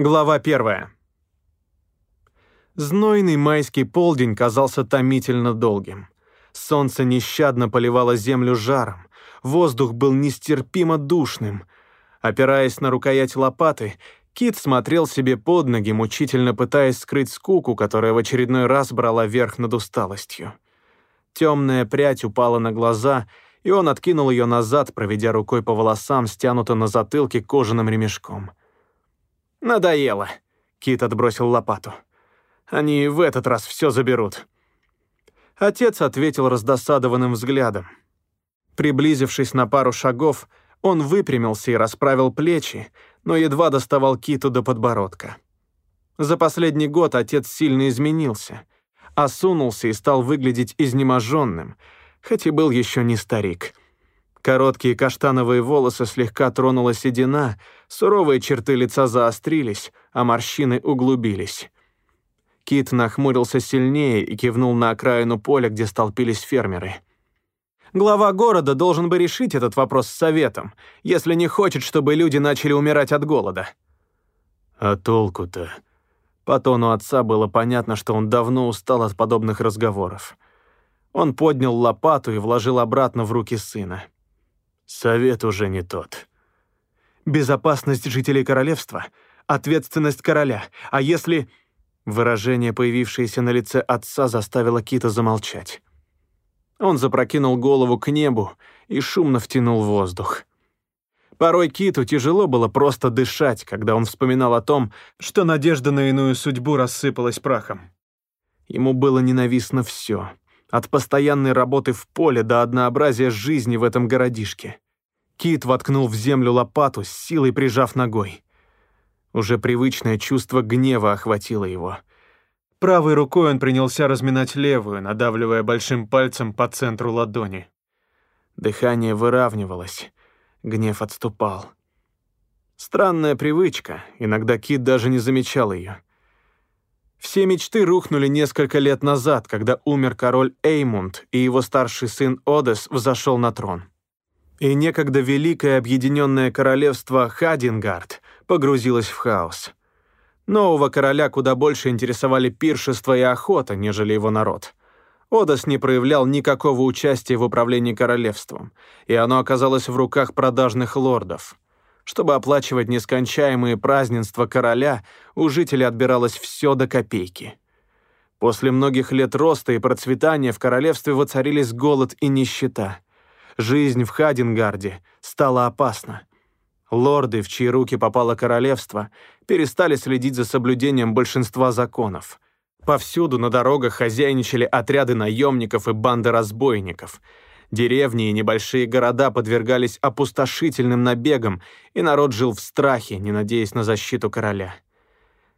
Глава первая. Знойный майский полдень казался томительно долгим. Солнце нещадно поливало землю жаром, воздух был нестерпимо душным. Опираясь на рукоять лопаты, Кит смотрел себе под ноги, мучительно пытаясь скрыть скуку, которая в очередной раз брала верх над усталостью. Темная прядь упала на глаза, и он откинул ее назад, проведя рукой по волосам, стянутым на затылке кожаным ремешком. «Надоело», — Кит отбросил лопату. «Они в этот раз все заберут». Отец ответил раздосадованным взглядом. Приблизившись на пару шагов, он выпрямился и расправил плечи, но едва доставал Киту до подбородка. За последний год отец сильно изменился, осунулся и стал выглядеть изнеможенным, хоть и был еще не старик — Короткие каштановые волосы слегка тронула седина, суровые черты лица заострились, а морщины углубились. Кит нахмурился сильнее и кивнул на окраину поля, где столпились фермеры. Глава города должен бы решить этот вопрос с советом, если не хочет, чтобы люди начали умирать от голода. А толку-то? По тону отца было понятно, что он давно устал от подобных разговоров. Он поднял лопату и вложил обратно в руки сына. Совет уже не тот. Безопасность жителей королевства, ответственность короля. А если... Выражение, появившееся на лице отца, заставило Кита замолчать. Он запрокинул голову к небу и шумно втянул воздух. Порой Киту тяжело было просто дышать, когда он вспоминал о том, что надежда на иную судьбу рассыпалась прахом. Ему было ненавистно все — от постоянной работы в поле до однообразия жизни в этом городишке. Кит воткнул в землю лопату, с силой прижав ногой. Уже привычное чувство гнева охватило его. Правой рукой он принялся разминать левую, надавливая большим пальцем по центру ладони. Дыхание выравнивалось, гнев отступал. Странная привычка, иногда Кит даже не замечал ее. Все мечты рухнули несколько лет назад, когда умер король Эймунд, и его старший сын Одес взошел на трон. И некогда великое объединенное королевство Хадингард погрузилось в хаос. Нового короля куда больше интересовали пиршество и охота, нежели его народ. Одес не проявлял никакого участия в управлении королевством, и оно оказалось в руках продажных лордов — чтобы оплачивать нескончаемые празднества короля, у жителей отбиралось все до копейки. После многих лет роста и процветания в королевстве воцарились голод и нищета. Жизнь в Хадингарде стала опасна. Лорды, в чьи руки попало королевство, перестали следить за соблюдением большинства законов. Повсюду на дорогах хозяйничали отряды наемников и банды разбойников — Деревни и небольшие города подвергались опустошительным набегам, и народ жил в страхе, не надеясь на защиту короля.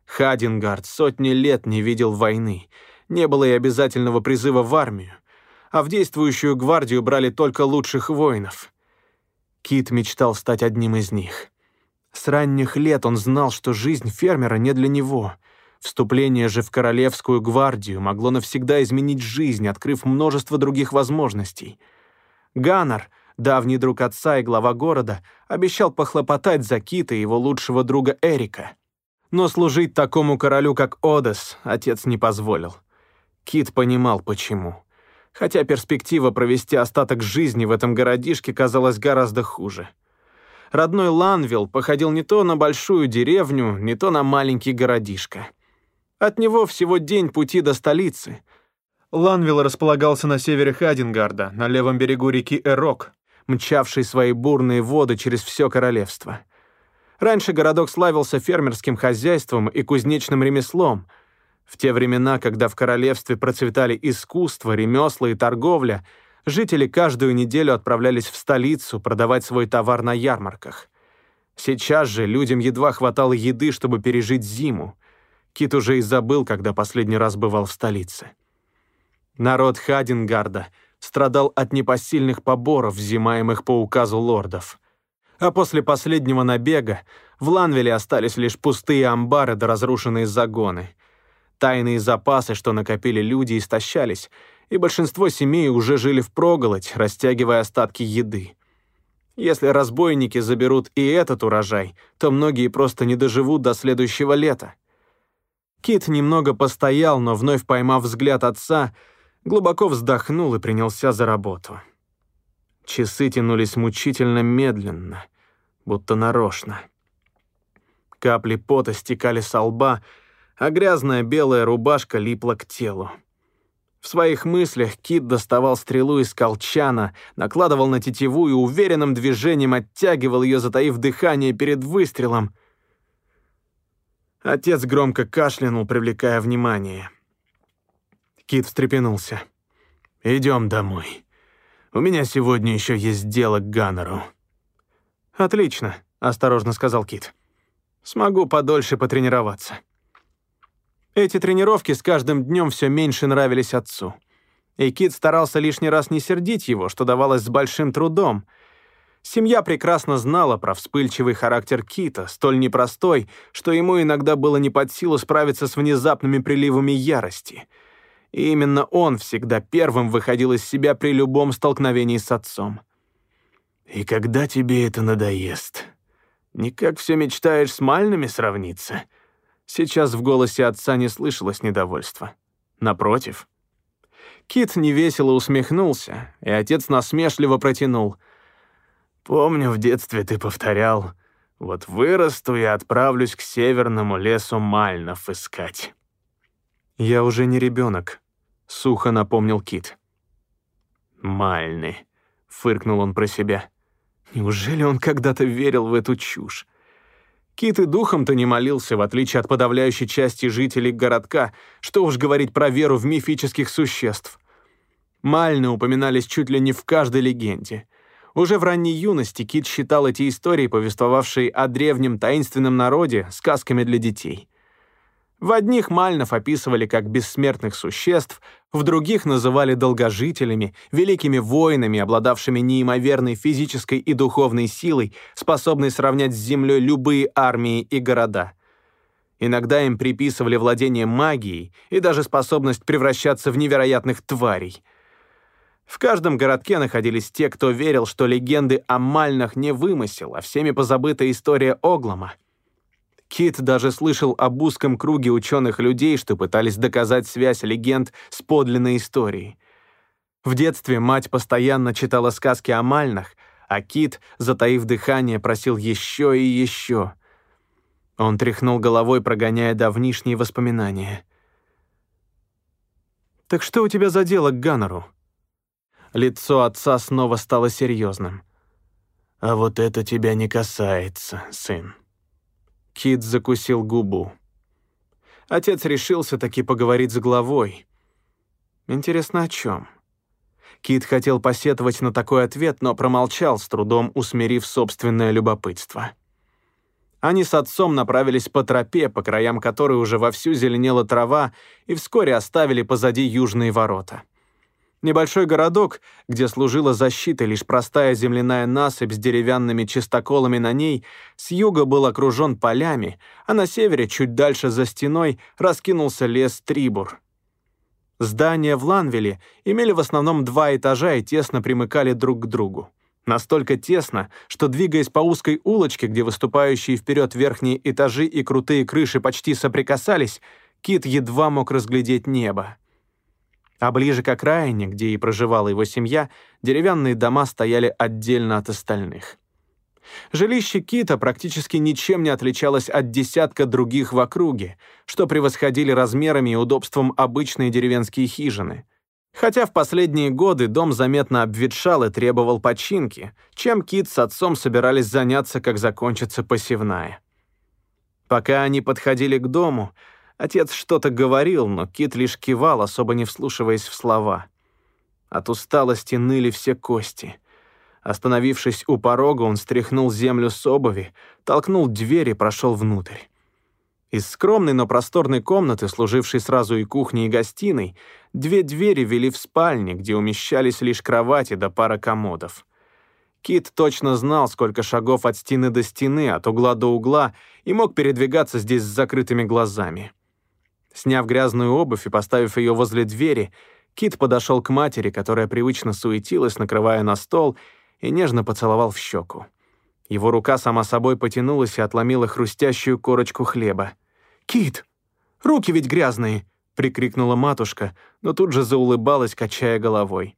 Хадингард сотни лет не видел войны, не было и обязательного призыва в армию, а в действующую гвардию брали только лучших воинов. Кит мечтал стать одним из них. С ранних лет он знал, что жизнь фермера не для него. Вступление же в Королевскую гвардию могло навсегда изменить жизнь, открыв множество других возможностей — Ганнер, давний друг отца и глава города, обещал похлопотать за Кита и его лучшего друга Эрика. Но служить такому королю, как Одес, отец не позволил. Кит понимал, почему. Хотя перспектива провести остаток жизни в этом городишке казалась гораздо хуже. Родной Ланвилл походил не то на большую деревню, не то на маленький городишко. От него всего день пути до столицы — Ланвилл располагался на севере Хадингарда, на левом берегу реки Эрок, мчавшей свои бурные воды через все королевство. Раньше городок славился фермерским хозяйством и кузнечным ремеслом. В те времена, когда в королевстве процветали искусство, ремесла и торговля, жители каждую неделю отправлялись в столицу продавать свой товар на ярмарках. Сейчас же людям едва хватало еды, чтобы пережить зиму. Кит уже и забыл, когда последний раз бывал в столице. Народ Хадингарда страдал от непосильных поборов, взимаемых по указу лордов. А после последнего набега в Ланвеле остались лишь пустые амбары да разрушенные загоны. Тайные запасы, что накопили люди, истощались, и большинство семей уже жили впроголодь, растягивая остатки еды. Если разбойники заберут и этот урожай, то многие просто не доживут до следующего лета. Кит немного постоял, но вновь поймав взгляд отца, глубоко вздохнул и принялся за работу. Часы тянулись мучительно медленно, будто нарочно. Капли пота стекали со лба, а грязная белая рубашка липла к телу. В своих мыслях Кит доставал стрелу из колчана, накладывал на тетиву и уверенным движением оттягивал ее, затаив дыхание перед выстрелом. Отец громко кашлянул, привлекая внимание. Кит встрепенулся. «Идем домой. У меня сегодня еще есть дело к Ганнеру». «Отлично», — осторожно сказал Кит. «Смогу подольше потренироваться». Эти тренировки с каждым днем все меньше нравились отцу. И Кит старался лишний раз не сердить его, что давалось с большим трудом. Семья прекрасно знала про вспыльчивый характер Кита, столь непростой, что ему иногда было не под силу справиться с внезапными приливами ярости. И именно он всегда первым выходил из себя при любом столкновении с отцом. «И когда тебе это надоест? Никак все мечтаешь с Мальными сравниться?» Сейчас в голосе отца не слышалось недовольства. Напротив. Кит невесело усмехнулся, и отец насмешливо протянул. «Помню, в детстве ты повторял, вот вырасту и отправлюсь к северному лесу Мальнов искать». «Я уже не ребенок», — сухо напомнил Кит. «Мальны», — фыркнул он про себя. «Неужели он когда-то верил в эту чушь? Кит и духом-то не молился, в отличие от подавляющей части жителей городка, что уж говорить про веру в мифических существ. Мальны упоминались чуть ли не в каждой легенде. Уже в ранней юности Кит считал эти истории, повествовавшие о древнем таинственном народе, сказками для детей. В одних Мальнов описывали как бессмертных существ, в других называли долгожителями, великими воинами, обладавшими неимоверной физической и духовной силой, способной сравнять с землей любые армии и города. Иногда им приписывали владение магией и даже способность превращаться в невероятных тварей. В каждом городке находились те, кто верил, что легенды о Мальнах не вымысел, а всеми позабытая история Оглома — Кит даже слышал об узком круге ученых людей, что пытались доказать связь легенд с подлинной историей. В детстве мать постоянно читала сказки о мальнах, а Кит, затаив дыхание, просил еще и еще. Он тряхнул головой, прогоняя давнишние воспоминания. «Так что у тебя за дело к Ганнеру?» Лицо отца снова стало серьезным. «А вот это тебя не касается, сын». Кит закусил губу. Отец решился таки поговорить с главой. Интересно, о чем? Кит хотел посетовать на такой ответ, но промолчал, с трудом усмирив собственное любопытство. Они с отцом направились по тропе, по краям которой уже вовсю зеленела трава, и вскоре оставили позади южные ворота. Небольшой городок, где служила защитой лишь простая земляная насыпь с деревянными чистоколами на ней, с юга был окружен полями, а на севере, чуть дальше за стеной, раскинулся лес Трибур. Здания в Ланвиле имели в основном два этажа и тесно примыкали друг к другу. Настолько тесно, что, двигаясь по узкой улочке, где выступающие вперед верхние этажи и крутые крыши почти соприкасались, Кит едва мог разглядеть небо. А ближе к окраине, где и проживала его семья, деревянные дома стояли отдельно от остальных. Жилище Кита практически ничем не отличалось от десятка других в округе, что превосходили размерами и удобством обычные деревенские хижины. Хотя в последние годы дом заметно обветшал и требовал починки, чем Кит с отцом собирались заняться, как закончится посевная. Пока они подходили к дому, Отец что-то говорил, но Кит лишь кивал, особо не вслушиваясь в слова. От усталости ныли все кости. Остановившись у порога, он стряхнул землю с обуви, толкнул дверь и прошел внутрь. Из скромной, но просторной комнаты, служившей сразу и кухней, и гостиной, две двери вели в спальни, где умещались лишь кровати да пара комодов. Кит точно знал, сколько шагов от стены до стены, от угла до угла, и мог передвигаться здесь с закрытыми глазами. Сняв грязную обувь и поставив ее возле двери, Кит подошел к матери, которая привычно суетилась, накрывая на стол, и нежно поцеловал в щеку. Его рука сама собой потянулась и отломила хрустящую корочку хлеба. «Кит, руки ведь грязные!» — прикрикнула матушка, но тут же заулыбалась, качая головой.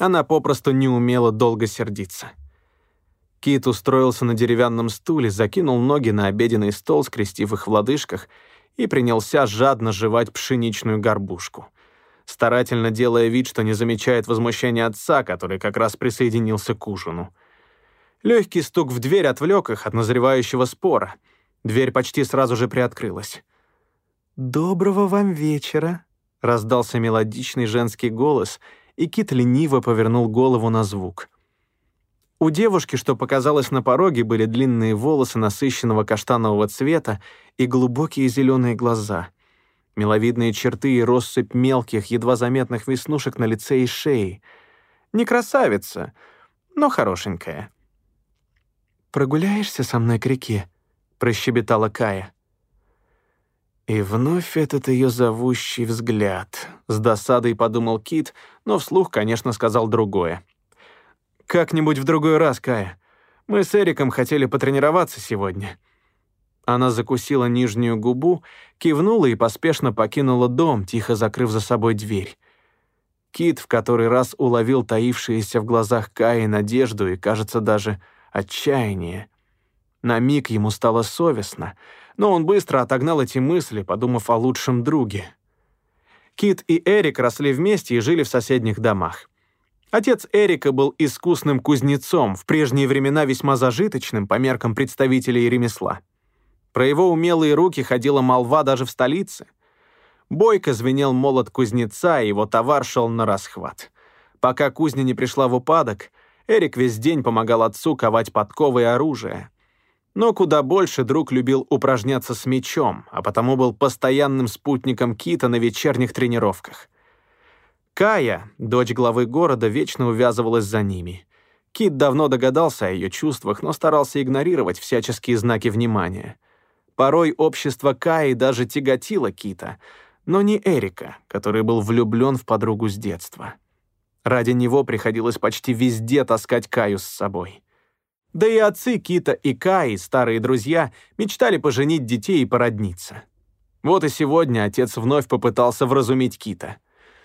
Она попросту не умела долго сердиться. Кит устроился на деревянном стуле, закинул ноги на обеденный стол, скрестив их в лодыжках, и принялся жадно жевать пшеничную горбушку, старательно делая вид, что не замечает возмущения отца, который как раз присоединился к ужину. Легкий стук в дверь отвлек их от назревающего спора. Дверь почти сразу же приоткрылась. «Доброго вам вечера», — раздался мелодичный женский голос — и Кит лениво повернул голову на звук. У девушки, что показалось на пороге, были длинные волосы насыщенного каштанового цвета и глубокие зеленые глаза, миловидные черты и россыпь мелких, едва заметных веснушек на лице и шее. Не красавица, но хорошенькая. «Прогуляешься со мной к реке?» — прощебетала Кая. И вновь этот ее зовущий взгляд. С досадой подумал Кит, но вслух, конечно, сказал другое. «Как-нибудь в другой раз, Кая. Мы с Эриком хотели потренироваться сегодня». Она закусила нижнюю губу, кивнула и поспешно покинула дом, тихо закрыв за собой дверь. Кит в который раз уловил таившиеся в глазах Каи надежду и, кажется, даже отчаяние. На миг ему стало совестно — но он быстро отогнал эти мысли, подумав о лучшем друге. Кит и Эрик росли вместе и жили в соседних домах. Отец Эрика был искусным кузнецом, в прежние времена весьма зажиточным по меркам представителей ремесла. Про его умелые руки ходила молва даже в столице. Бойко звенел молот кузнеца, и его товар шел на расхват. Пока кузня не пришла в упадок, Эрик весь день помогал отцу ковать подковы и оружие. Но куда больше друг любил упражняться с мечом, а потому был постоянным спутником Кита на вечерних тренировках. Кая, дочь главы города, вечно увязывалась за ними. Кит давно догадался о ее чувствах, но старался игнорировать всяческие знаки внимания. Порой общество Каи даже тяготило Кита, но не Эрика, который был влюблен в подругу с детства. Ради него приходилось почти везде таскать Каю с собой. Да и отцы Кита и Каи, старые друзья, мечтали поженить детей и породниться. Вот и сегодня отец вновь попытался вразумить Кита.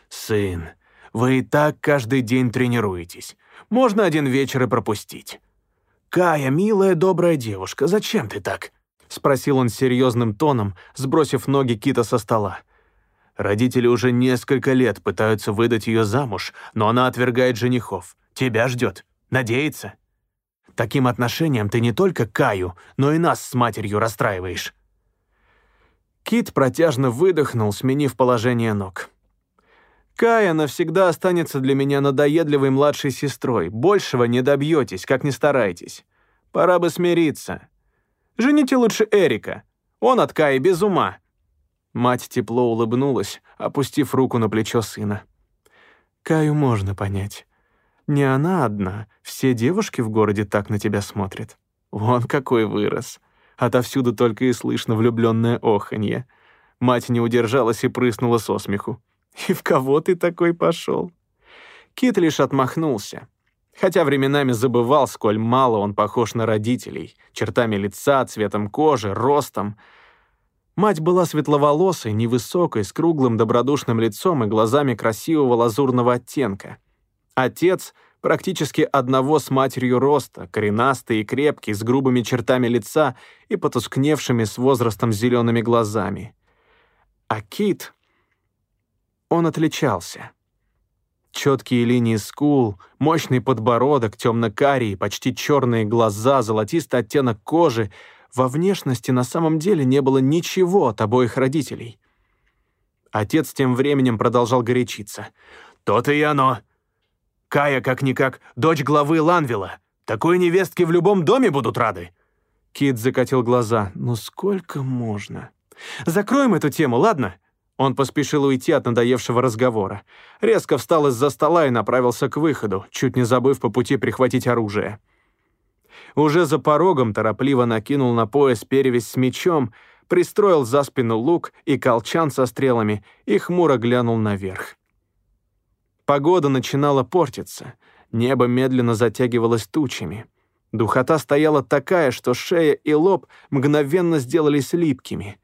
«Сын, вы и так каждый день тренируетесь. Можно один вечер и пропустить». «Кая, милая, добрая девушка, зачем ты так?» — спросил он серьезным тоном, сбросив ноги Кита со стола. Родители уже несколько лет пытаются выдать ее замуж, но она отвергает женихов. Тебя ждет. Надеется. Таким отношением ты не только Каю, но и нас с матерью расстраиваешь». Кит протяжно выдохнул, сменив положение ног. «Кая навсегда останется для меня надоедливой младшей сестрой. Большего не добьетесь, как ни старайтесь. Пора бы смириться. Жените лучше Эрика. Он от Каи без ума». Мать тепло улыбнулась, опустив руку на плечо сына. «Каю можно понять. Не она одна, все девушки в городе так на тебя смотрят. Вон какой вырос. Отовсюду только и слышно влюбленное оханье. Мать не удержалась и прыснула со смеху. «И в кого ты такой пошел?» Кит лишь отмахнулся. Хотя временами забывал, сколь мало он похож на родителей, чертами лица, цветом кожи, ростом. Мать была светловолосой, невысокой, с круглым добродушным лицом и глазами красивого лазурного оттенка. Отец практически одного с матерью роста, коренастый и крепкий, с грубыми чертами лица и потускневшими с возрастом зелеными глазами. А Кит, он отличался. Четкие линии скул, мощный подбородок, темно-карие, почти черные глаза, золотистый оттенок кожи. Во внешности на самом деле не было ничего от обоих родителей. Отец тем временем продолжал горячиться. «То-то и оно. Кая, как-никак, дочь главы Ланвила. Такой невестке в любом доме будут рады». Кит закатил глаза. «Ну сколько можно?» «Закроем эту тему, ладно?» Он поспешил уйти от надоевшего разговора. Резко встал из-за стола и направился к выходу, чуть не забыв по пути прихватить оружие. Уже за порогом торопливо накинул на пояс перевязь с мечом, пристроил за спину лук и колчан со стрелами и хмуро глянул наверх. Погода начинала портиться. Небо медленно затягивалось тучами. Духота стояла такая, что шея и лоб мгновенно сделались липкими.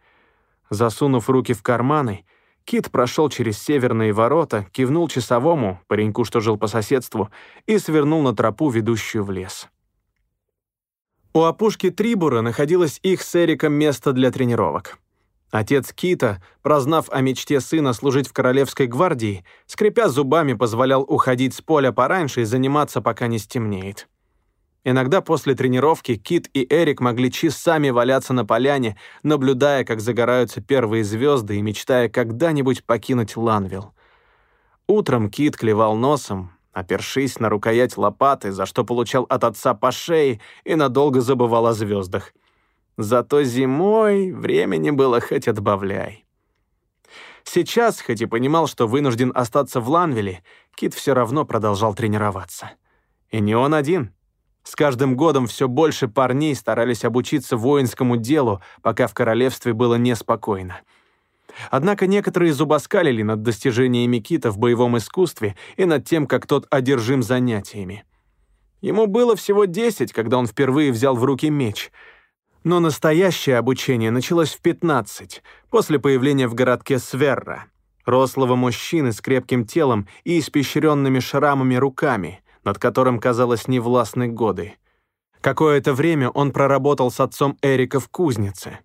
Засунув руки в карманы, Кит прошел через северные ворота, кивнул часовому, пареньку, что жил по соседству, и свернул на тропу, ведущую в лес. У опушки Трибура находилось их с Эриком место для тренировок. Отец Кита, прознав о мечте сына служить в Королевской гвардии, скрипя зубами, позволял уходить с поля пораньше и заниматься, пока не стемнеет. Иногда после тренировки Кит и Эрик могли часами валяться на поляне, наблюдая, как загораются первые звезды и мечтая когда-нибудь покинуть Ланвилл. Утром Кит клевал носом, опершись на рукоять лопаты, за что получал от отца по шее и надолго забывал о звездах. Зато зимой времени было хоть отбавляй. Сейчас, хоть и понимал, что вынужден остаться в Ланвиле, Кит все равно продолжал тренироваться. И не он один — с каждым годом все больше парней старались обучиться воинскому делу, пока в королевстве было неспокойно. Однако некоторые зубоскалили над достижениями Кита в боевом искусстве и над тем, как тот одержим занятиями. Ему было всего 10, когда он впервые взял в руки меч. Но настоящее обучение началось в 15, после появления в городке Сверра, рослого мужчины с крепким телом и испещренными шрамами руками — над которым, казалось, невластны годы. Какое-то время он проработал с отцом Эрика в кузнице.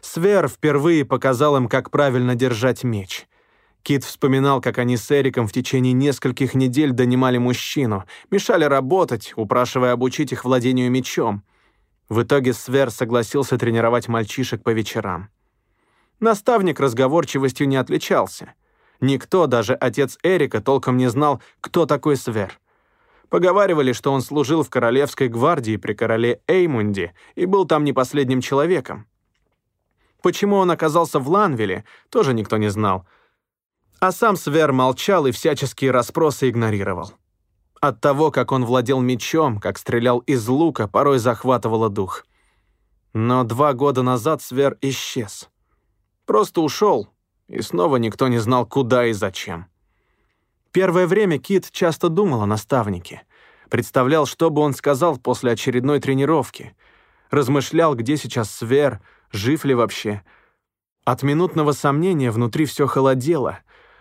Свер впервые показал им, как правильно держать меч. Кит вспоминал, как они с Эриком в течение нескольких недель донимали мужчину, мешали работать, упрашивая обучить их владению мечом. В итоге Свер согласился тренировать мальчишек по вечерам. Наставник разговорчивостью не отличался. Никто, даже отец Эрика, толком не знал, кто такой Свер. Поговаривали, что он служил в Королевской гвардии при короле Эймунде и был там не последним человеком. Почему он оказался в Ланвиле, тоже никто не знал. А сам Свер молчал и всяческие расспросы игнорировал. От того, как он владел мечом, как стрелял из лука, порой захватывало дух. Но два года назад Свер исчез. Просто ушел, и снова никто не знал, куда и зачем. Первое время Кит часто думал о наставнике. Представлял, что бы он сказал после очередной тренировки. Размышлял, где сейчас Свер, жив ли вообще. От минутного сомнения внутри все холодело,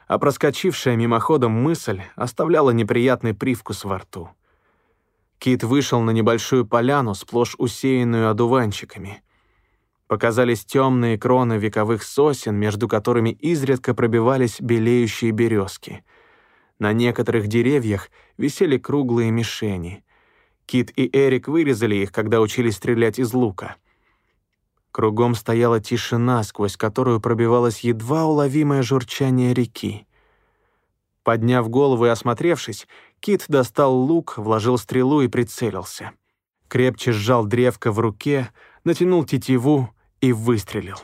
а проскочившая мимоходом мысль оставляла неприятный привкус во рту. Кит вышел на небольшую поляну, сплошь усеянную одуванчиками. Показались темные кроны вековых сосен, между которыми изредка пробивались белеющие березки — на некоторых деревьях висели круглые мишени. Кит и Эрик вырезали их, когда учились стрелять из лука. Кругом стояла тишина, сквозь которую пробивалось едва уловимое журчание реки. Подняв голову и осмотревшись, Кит достал лук, вложил стрелу и прицелился. Крепче сжал древко в руке, натянул тетиву и выстрелил.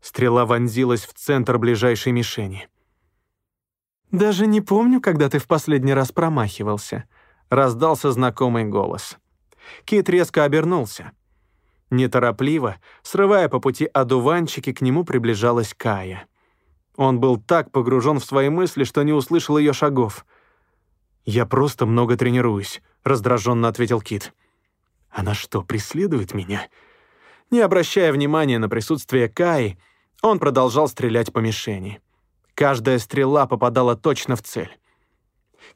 Стрела вонзилась в центр ближайшей мишени. «Даже не помню, когда ты в последний раз промахивался», — раздался знакомый голос. Кит резко обернулся. Неторопливо, срывая по пути одуванчики, к нему приближалась Кая. Он был так погружен в свои мысли, что не услышал ее шагов. «Я просто много тренируюсь», — раздраженно ответил Кит. «Она что, преследует меня?» Не обращая внимания на присутствие Каи, он продолжал стрелять по мишени. Каждая стрела попадала точно в цель.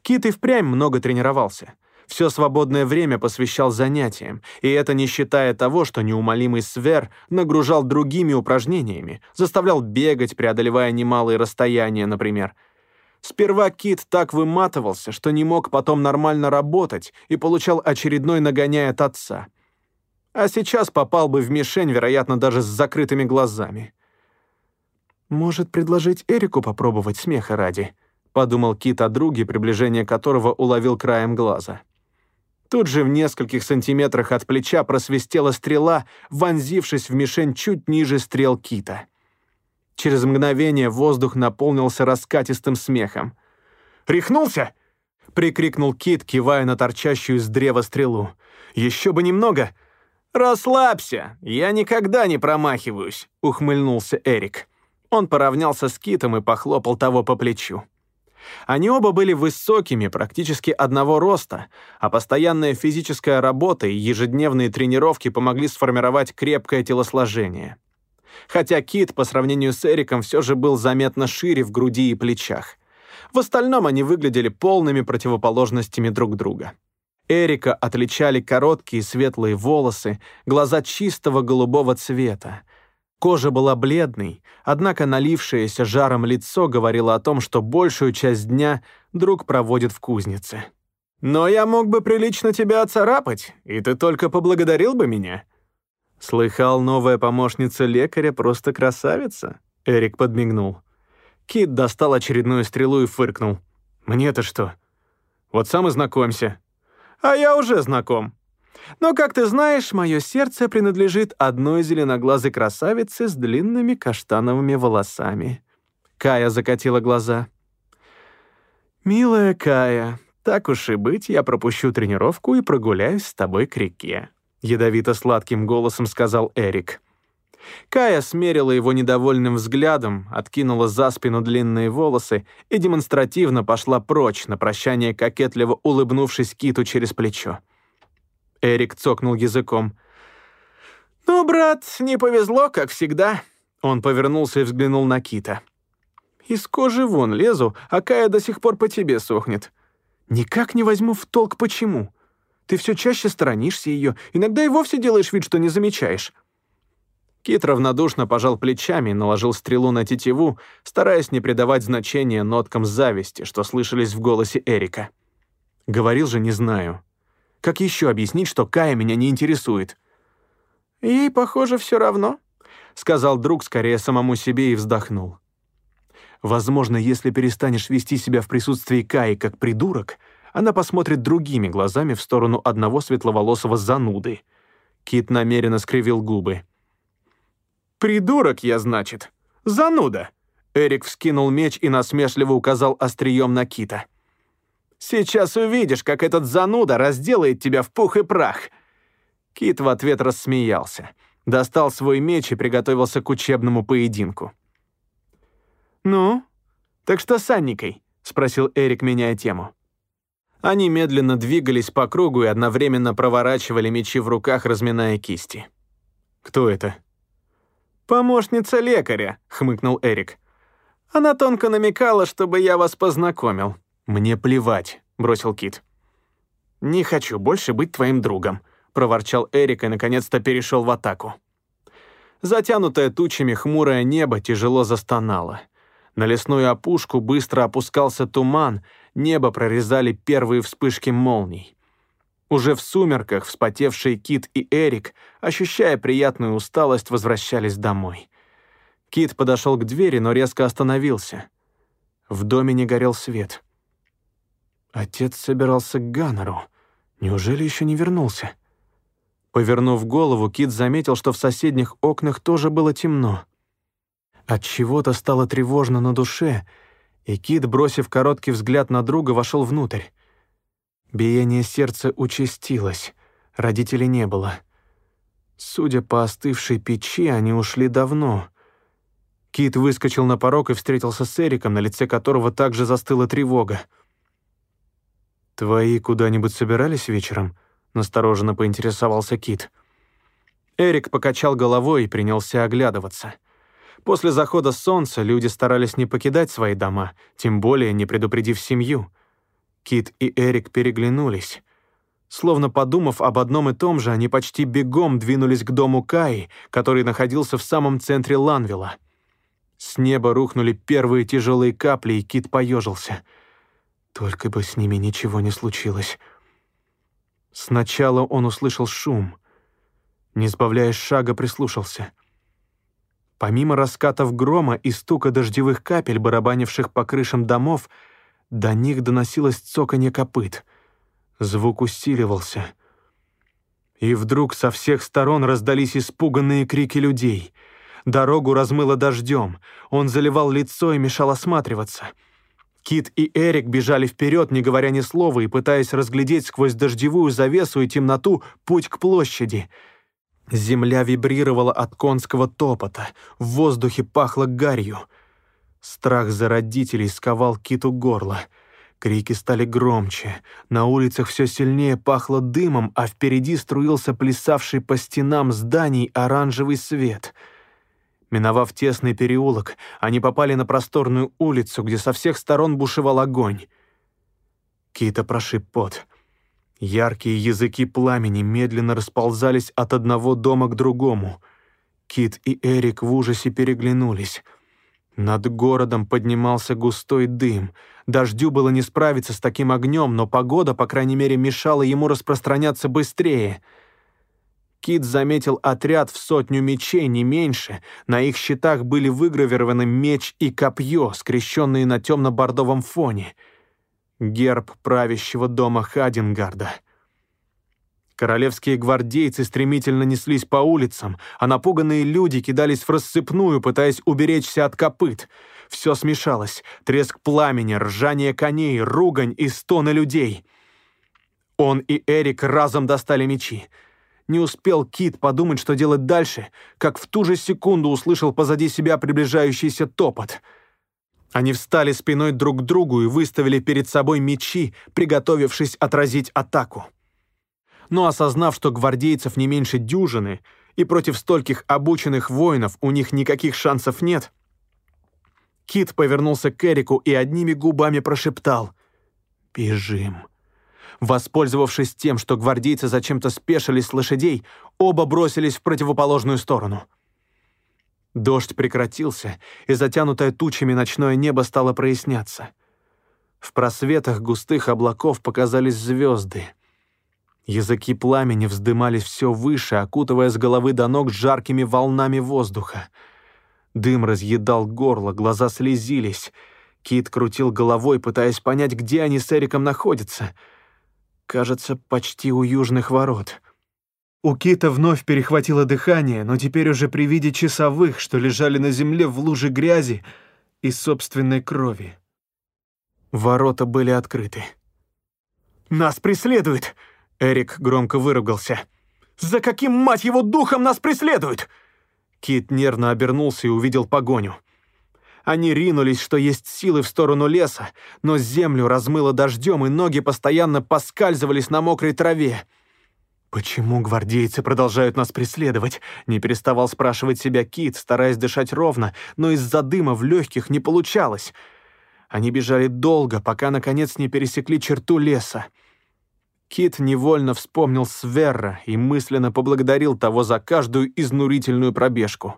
Кит и впрямь много тренировался. Все свободное время посвящал занятиям, и это не считая того, что неумолимый Свер нагружал другими упражнениями, заставлял бегать, преодолевая немалые расстояния, например. Сперва Кит так выматывался, что не мог потом нормально работать и получал очередной нагоняй от отца. А сейчас попал бы в мишень, вероятно, даже с закрытыми глазами. «Может, предложить Эрику попробовать смеха ради?» — подумал Кит о друге, приближение которого уловил краем глаза. Тут же в нескольких сантиметрах от плеча просвистела стрела, вонзившись в мишень чуть ниже стрел Кита. Через мгновение воздух наполнился раскатистым смехом. «Рехнулся?» — прикрикнул Кит, кивая на торчащую с древа стрелу. «Еще бы немного!» «Расслабься, я никогда не промахиваюсь», — ухмыльнулся Эрик. Он поравнялся с Китом и похлопал того по плечу. Они оба были высокими, практически одного роста, а постоянная физическая работа и ежедневные тренировки помогли сформировать крепкое телосложение. Хотя Кит по сравнению с Эриком все же был заметно шире в груди и плечах. В остальном они выглядели полными противоположностями друг друга. Эрика отличали короткие светлые волосы, глаза чистого голубого цвета. Кожа была бледной, однако налившееся жаром лицо говорило о том, что большую часть дня друг проводит в кузнице. «Но я мог бы прилично тебя оцарапать, и ты только поблагодарил бы меня». «Слыхал, новая помощница лекаря просто красавица?» Эрик подмигнул. Кит достал очередную стрелу и фыркнул. «Мне-то что? Вот сам и знакомься». «А я уже знаком. Но, как ты знаешь, мое сердце принадлежит одной зеленоглазой красавице с длинными каштановыми волосами». Кая закатила глаза. «Милая Кая, так уж и быть, я пропущу тренировку и прогуляюсь с тобой к реке», — ядовито-сладким голосом сказал Эрик. Кая смерила его недовольным взглядом, откинула за спину длинные волосы и демонстративно пошла прочь, на прощание кокетливо улыбнувшись Киту через плечо. Эрик цокнул языком. «Ну, брат, не повезло, как всегда». Он повернулся и взглянул на Кита. «Из кожи вон лезу, а Кая до сих пор по тебе сохнет. Никак не возьму в толк, почему. Ты все чаще сторонишься ее, иногда и вовсе делаешь вид, что не замечаешь». Кит равнодушно пожал плечами наложил стрелу на тетиву, стараясь не придавать значения ноткам зависти, что слышались в голосе Эрика. «Говорил же, не знаю. Как еще объяснить, что Кая меня не интересует?» «Ей, похоже, все равно», — сказал друг скорее самому себе и вздохнул. «Возможно, если перестанешь вести себя в присутствии Каи как придурок, она посмотрит другими глазами в сторону одного светловолосого зануды». Кит намеренно скривил губы. «Придурок я, значит. Зануда!» Эрик вскинул меч и насмешливо указал острием на Кита. «Сейчас увидишь, как этот зануда разделает тебя в пух и прах!» Кит в ответ рассмеялся, достал свой меч и приготовился к учебному поединку. «Ну, так что с Анникой?» — спросил Эрик, меняя тему. Они медленно двигались по кругу и одновременно проворачивали мечи в руках, разминая кисти. «Кто это?» «Помощница лекаря», — хмыкнул Эрик. «Она тонко намекала, чтобы я вас познакомил». «Мне плевать», — бросил Кит. «Не хочу больше быть твоим другом», — проворчал Эрик и наконец-то перешел в атаку. Затянутое тучами хмурое небо тяжело застонало. На лесную опушку быстро опускался туман, небо прорезали первые вспышки молний. Уже в сумерках вспотевший Кит и Эрик, ощущая приятную усталость, возвращались домой. Кит подошел к двери, но резко остановился. В доме не горел свет. Отец собирался к Ганнеру. Неужели еще не вернулся? Повернув голову, Кит заметил, что в соседних окнах тоже было темно. От чего-то стало тревожно на душе, и Кит, бросив короткий взгляд на друга, вошел внутрь. Биение сердца участилось, родителей не было. Судя по остывшей печи, они ушли давно. Кит выскочил на порог и встретился с Эриком, на лице которого также застыла тревога. «Твои куда-нибудь собирались вечером?» — настороженно поинтересовался Кит. Эрик покачал головой и принялся оглядываться. После захода солнца люди старались не покидать свои дома, тем более не предупредив семью — Кит и Эрик переглянулись. Словно подумав об одном и том же, они почти бегом двинулись к дому Каи, который находился в самом центре Ланвилла. С неба рухнули первые тяжелые капли, и Кит поежился. Только бы с ними ничего не случилось. Сначала он услышал шум. Не сбавляя шага, прислушался. Помимо раскатов грома и стука дождевых капель, барабанивших по крышам домов, до них доносилось цоканье копыт. Звук усиливался. И вдруг со всех сторон раздались испуганные крики людей. Дорогу размыло дождем. Он заливал лицо и мешал осматриваться. Кит и Эрик бежали вперед, не говоря ни слова, и пытаясь разглядеть сквозь дождевую завесу и темноту путь к площади. Земля вибрировала от конского топота, в воздухе пахло гарью — Страх за родителей сковал Киту горло. Крики стали громче, на улицах все сильнее пахло дымом, а впереди струился плясавший по стенам зданий оранжевый свет. Миновав тесный переулок, они попали на просторную улицу, где со всех сторон бушевал огонь. Кита прошиб пот. Яркие языки пламени медленно расползались от одного дома к другому. Кит и Эрик в ужасе переглянулись — над городом поднимался густой дым. Дождю было не справиться с таким огнем, но погода, по крайней мере, мешала ему распространяться быстрее. Кит заметил отряд в сотню мечей, не меньше. На их щитах были выгравированы меч и копье, скрещенные на темно-бордовом фоне. Герб правящего дома Хадингарда — Королевские гвардейцы стремительно неслись по улицам, а напуганные люди кидались в рассыпную, пытаясь уберечься от копыт. Все смешалось. Треск пламени, ржание коней, ругань и стоны людей. Он и Эрик разом достали мечи. Не успел Кит подумать, что делать дальше, как в ту же секунду услышал позади себя приближающийся топот. Они встали спиной друг к другу и выставили перед собой мечи, приготовившись отразить атаку но осознав, что гвардейцев не меньше дюжины, и против стольких обученных воинов у них никаких шансов нет, Кит повернулся к Эрику и одними губами прошептал «Бежим». Воспользовавшись тем, что гвардейцы зачем-то спешились с лошадей, оба бросились в противоположную сторону. Дождь прекратился, и затянутое тучами ночное небо стало проясняться. В просветах густых облаков показались звезды — Языки пламени вздымались все выше, окутывая с головы до ног жаркими волнами воздуха. Дым разъедал горло, глаза слезились. Кит крутил головой, пытаясь понять, где они с Эриком находятся. Кажется, почти у южных ворот. У Кита вновь перехватило дыхание, но теперь уже при виде часовых, что лежали на земле в луже грязи и собственной крови. Ворота были открыты. «Нас преследует!» Эрик громко выругался. «За каким, мать его, духом нас преследуют?» Кит нервно обернулся и увидел погоню. Они ринулись, что есть силы, в сторону леса, но землю размыло дождем, и ноги постоянно поскальзывались на мокрой траве. «Почему гвардейцы продолжают нас преследовать?» — не переставал спрашивать себя Кит, стараясь дышать ровно, но из-за дыма в легких не получалось. Они бежали долго, пока, наконец, не пересекли черту леса. Кит невольно вспомнил Сверра и мысленно поблагодарил того за каждую изнурительную пробежку.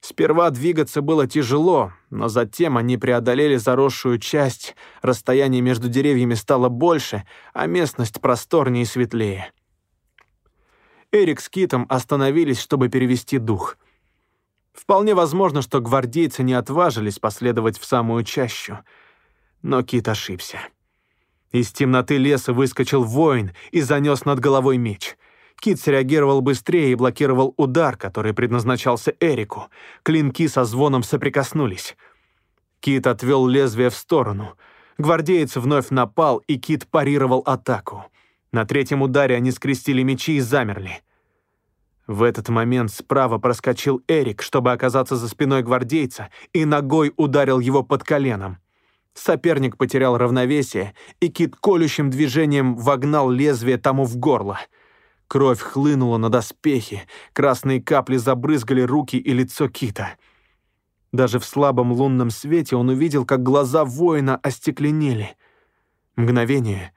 Сперва двигаться было тяжело, но затем они преодолели заросшую часть, расстояние между деревьями стало больше, а местность просторнее и светлее. Эрик с Китом остановились, чтобы перевести дух. Вполне возможно, что гвардейцы не отважились последовать в самую чащу, но Кит ошибся. Из темноты леса выскочил воин и занес над головой меч. Кит среагировал быстрее и блокировал удар, который предназначался Эрику. Клинки со звоном соприкоснулись. Кит отвел лезвие в сторону. Гвардеец вновь напал, и Кит парировал атаку. На третьем ударе они скрестили мечи и замерли. В этот момент справа проскочил Эрик, чтобы оказаться за спиной гвардейца, и ногой ударил его под коленом. Соперник потерял равновесие, и кит колющим движением вогнал лезвие тому в горло. Кровь хлынула на доспехи, красные капли забрызгали руки и лицо кита. Даже в слабом лунном свете он увидел, как глаза воина остекленели. Мгновение,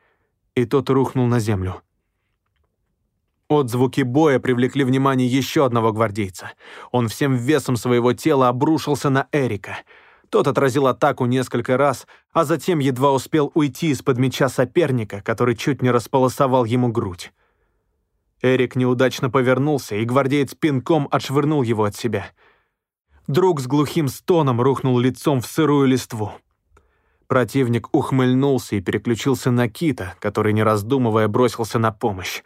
и тот рухнул на землю. Отзвуки боя привлекли внимание еще одного гвардейца. Он всем весом своего тела обрушился на Эрика — тот отразил атаку несколько раз, а затем едва успел уйти из-под меча соперника, который чуть не располосовал ему грудь. Эрик неудачно повернулся, и гвардеец пинком отшвырнул его от себя. Друг с глухим стоном рухнул лицом в сырую листву. Противник ухмыльнулся и переключился на Кита, который, не раздумывая, бросился на помощь.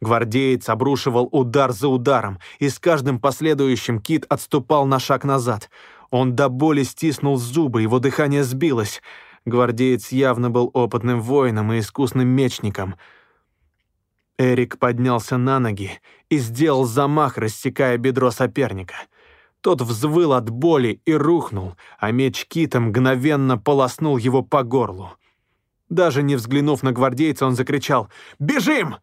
Гвардеец обрушивал удар за ударом, и с каждым последующим Кит отступал на шаг назад — он до боли стиснул зубы, его дыхание сбилось. Гвардеец явно был опытным воином и искусным мечником. Эрик поднялся на ноги и сделал замах, рассекая бедро соперника. Тот взвыл от боли и рухнул, а меч Кита мгновенно полоснул его по горлу. Даже не взглянув на гвардейца, он закричал «Бежим!»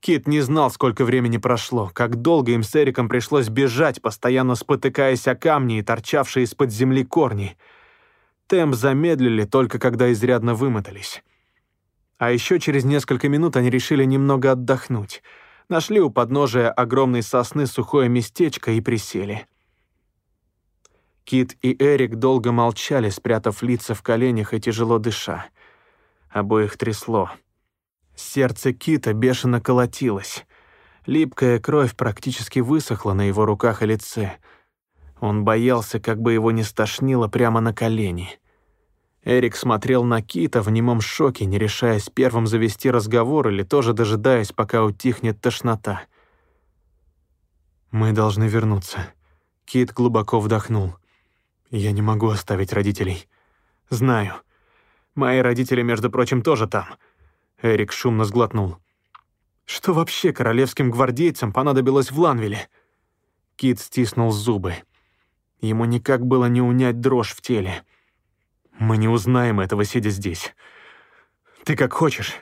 Кит не знал, сколько времени прошло, как долго им с Эриком пришлось бежать, постоянно спотыкаясь о камни и торчавшие из-под земли корни. Темп замедлили только когда изрядно вымотались. А еще через несколько минут они решили немного отдохнуть. Нашли у подножия огромной сосны сухое местечко и присели. Кит и Эрик долго молчали, спрятав лица в коленях и тяжело дыша. Обоих трясло. Сердце Кита бешено колотилось. Липкая кровь практически высохла на его руках и лице. Он боялся, как бы его не стошнило прямо на колени. Эрик смотрел на Кита в немом шоке, не решаясь первым завести разговор или тоже дожидаясь, пока утихнет тошнота. «Мы должны вернуться». Кит глубоко вдохнул. «Я не могу оставить родителей». «Знаю. Мои родители, между прочим, тоже там». Эрик шумно сглотнул. «Что вообще королевским гвардейцам понадобилось в Ланвиле?» Кит стиснул зубы. Ему никак было не унять дрожь в теле. «Мы не узнаем этого, сидя здесь. Ты как хочешь,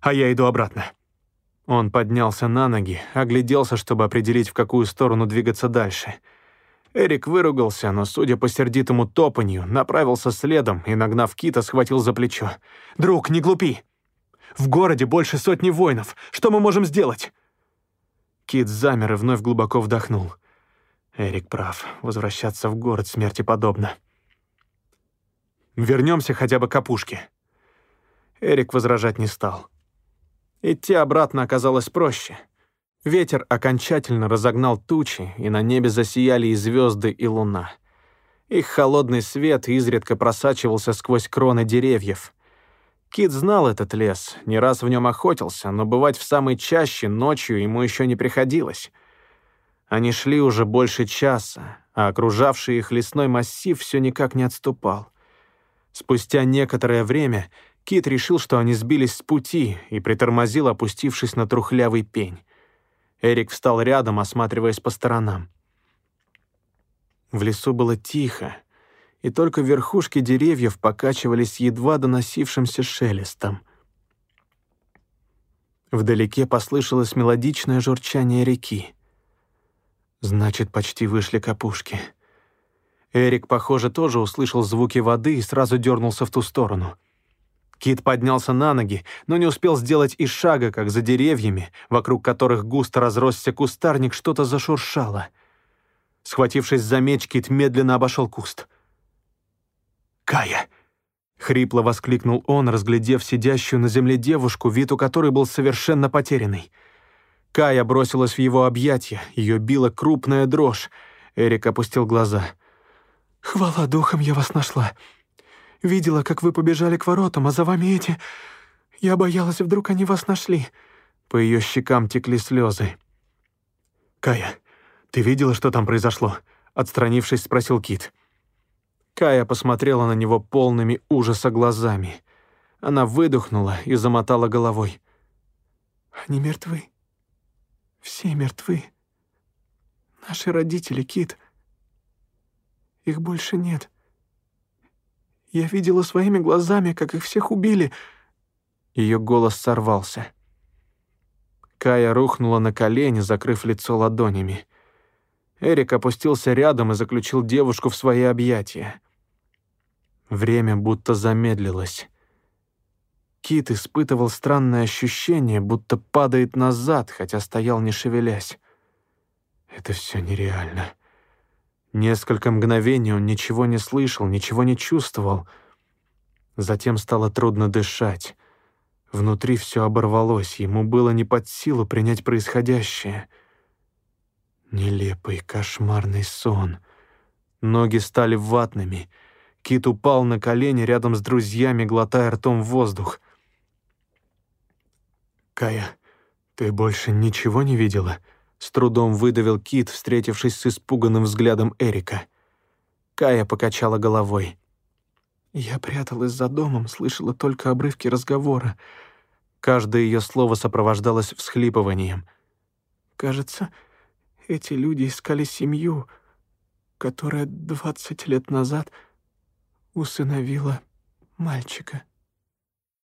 а я иду обратно». Он поднялся на ноги, огляделся, чтобы определить, в какую сторону двигаться дальше. Эрик выругался, но, судя по сердитому топанью, направился следом и, нагнав Кита, схватил за плечо. «Друг, не глупи! В городе больше сотни воинов. Что мы можем сделать?» Кит замер и вновь глубоко вдохнул. Эрик прав. Возвращаться в город смерти подобно. Вернемся хотя бы к опушке. Эрик возражать не стал. Идти обратно оказалось проще. Ветер окончательно разогнал тучи, и на небе засияли и звезды, и луна. Их холодный свет изредка просачивался сквозь кроны деревьев. Кит знал этот лес, не раз в нем охотился, но бывать в самой чаще ночью ему еще не приходилось. Они шли уже больше часа, а окружавший их лесной массив все никак не отступал. Спустя некоторое время Кит решил, что они сбились с пути, и притормозил, опустившись на трухлявый пень. Эрик встал рядом, осматриваясь по сторонам. В лесу было тихо, и только верхушки деревьев покачивались едва доносившимся шелестом. Вдалеке послышалось мелодичное журчание реки. Значит, почти вышли к опушке. Эрик, похоже, тоже услышал звуки воды и сразу дернулся в ту сторону. Кит поднялся на ноги, но не успел сделать и шага, как за деревьями, вокруг которых густо разросся кустарник, что-то зашуршало. Схватившись за меч, Кит медленно обошел куст — Кая!» Хрипло воскликнул он, разглядев сидящую на земле девушку, вид у которой был совершенно потерянный. Кая бросилась в его объятия, ее била крупная дрожь. Эрик опустил глаза. «Хвала духам, я вас нашла. Видела, как вы побежали к воротам, а за вами эти... Я боялась, вдруг они вас нашли». По ее щекам текли слезы. «Кая, ты видела, что там произошло?» Отстранившись, спросил Кит. Кая посмотрела на него полными ужаса глазами. Она выдохнула и замотала головой. «Они мертвы. Все мертвы. Наши родители, Кит. Их больше нет. Я видела своими глазами, как их всех убили». Ее голос сорвался. Кая рухнула на колени, закрыв лицо ладонями. Эрик опустился рядом и заключил девушку в свои объятия. Время будто замедлилось. Кит испытывал странное ощущение, будто падает назад, хотя стоял не шевелясь. Это все нереально. Несколько мгновений он ничего не слышал, ничего не чувствовал. Затем стало трудно дышать. Внутри все оборвалось, ему было не под силу принять происходящее. Нелепый, кошмарный сон. Ноги стали ватными — Кит упал на колени рядом с друзьями, глотая ртом воздух. «Кая, ты больше ничего не видела?» С трудом выдавил Кит, встретившись с испуганным взглядом Эрика. Кая покачала головой. «Я пряталась за домом, слышала только обрывки разговора. Каждое ее слово сопровождалось всхлипыванием. Кажется, эти люди искали семью, которая двадцать лет назад усыновила мальчика.